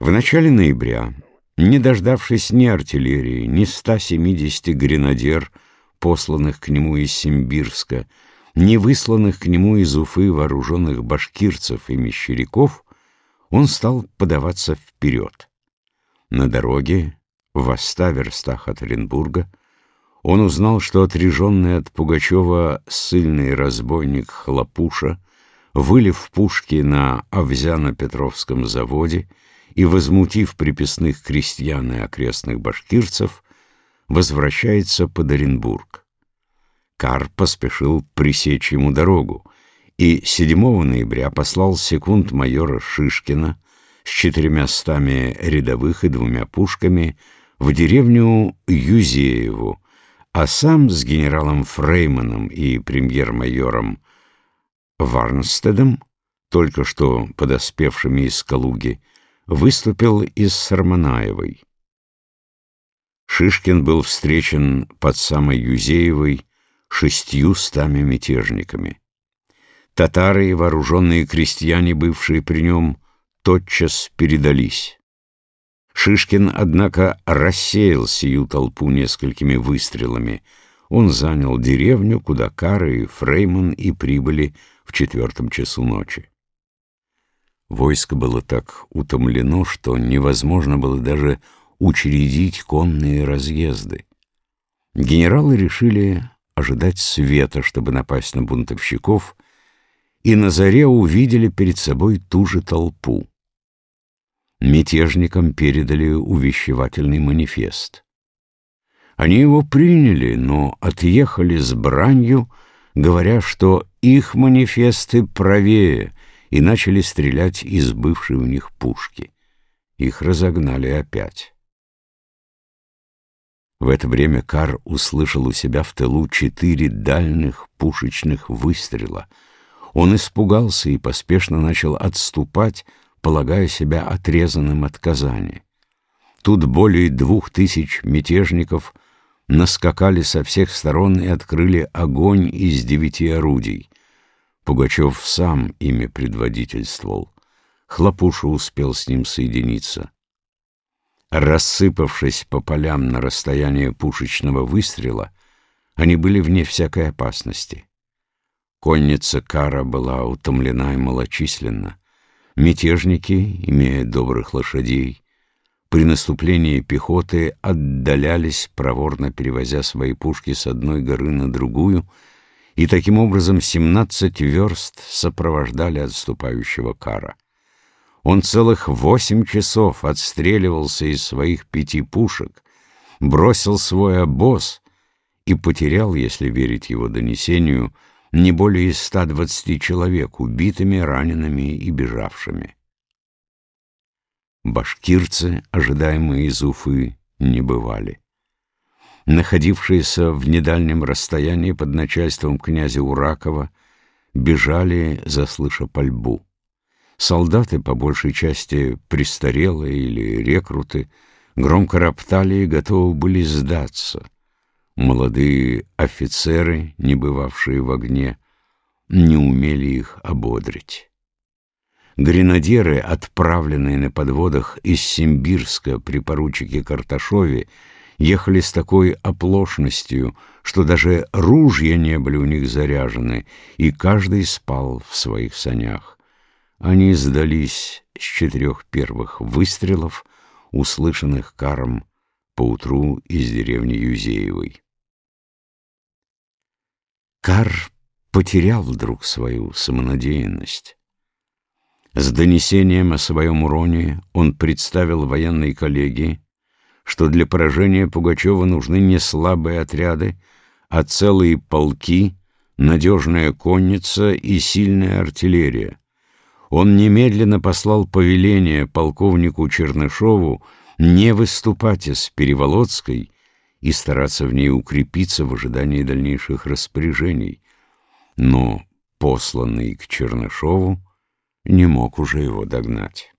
В начале ноября, не дождавшись ни артиллерии, ни 170 гренадер, посланных к нему из Симбирска, ни высланных к нему из Уфы вооруженных башкирцев и мещеряков, он стал подаваться вперед. На дороге, в ста верстах от Оренбурга, он узнал, что отреженный от Пугачева ссыльный разбойник Хлопуша, вылив пушки на Овзяно-Петровском заводе и возмутив приписных крестьян и окрестных башкирцев, возвращается под Оренбург. Кар поспешил пресечь ему дорогу, и 7 ноября послал секунд майора Шишкина с четырьмястами рядовых и двумя пушками в деревню Юзееву, а сам с генералом Фрейманом и премьер-майором Варнстедом, только что подоспевшими из Калуги, выступил из Сарманаевой. Шишкин был встречен под самой Юзеевой шестью стами мятежниками. Татары и вооруженные крестьяне, бывшие при нем, тотчас передались. Шишкин, однако, рассеял сию толпу несколькими выстрелами. Он занял деревню, куда Кары и Фрейман и прибыли в четвертом часу ночи. Войско было так утомлено, что невозможно было даже учредить конные разъезды. Генералы решили ожидать света, чтобы напасть на бунтовщиков, и на заре увидели перед собой ту же толпу мятежникам передали увещевательный манифест. Они его приняли, но отъехали с бранью, говоря, что их манифесты правее, и начали стрелять из бывшей у них пушки. Их разогнали опять. В это время Кар услышал у себя в тылу четыре дальних пушечных выстрела. Он испугался и поспешно начал отступать, полагая себя отрезанным от Казани. Тут более двух тысяч мятежников наскакали со всех сторон и открыли огонь из девяти орудий. Пугачев сам ими предводительствовал. Хлопуша успел с ним соединиться. Рассыпавшись по полям на расстояние пушечного выстрела, они были вне всякой опасности. Конница Кара была утомлена и малочисленна. Мятежники, имея добрых лошадей, при наступлении пехоты отдалялись, проворно перевозя свои пушки с одной горы на другую, и таким образом семнадцать верст сопровождали отступающего кара. Он целых восемь часов отстреливался из своих пяти пушек, бросил свой обоз и потерял, если верить его донесению, не более 120 человек убитыми, ранеными и бежавшими. Башкирцы, ожидаемые из Уфы, не бывали. Находившиеся в недальнем расстоянии под начальством князя Уракова, бежали, заслыша пальбу. Солдаты, по большей части престарелые или рекруты, громко роптали и готовы были сдаться — Молодые офицеры, не бывавшие в огне, не умели их ободрить. Гренадеры, отправленные на подводах из Симбирска при поручике Карташове, ехали с такой оплошностью, что даже ружья не были у них заряжены, и каждый спал в своих санях. Они сдались с четырех первых выстрелов, услышанных каром поутру из деревни Юзеевой. Кар потерял вдруг свою самонадеянность. С донесением о своем уроне он представил военной коллегии, что для поражения Пугачева нужны не слабые отряды, а целые полки, надежная конница и сильная артиллерия. Он немедленно послал повеление полковнику Чернышову не выступать из Переволодской и стараться в ней укрепиться в ожидании дальнейших распоряжений. Но посланный к Чернышову не мог уже его догнать.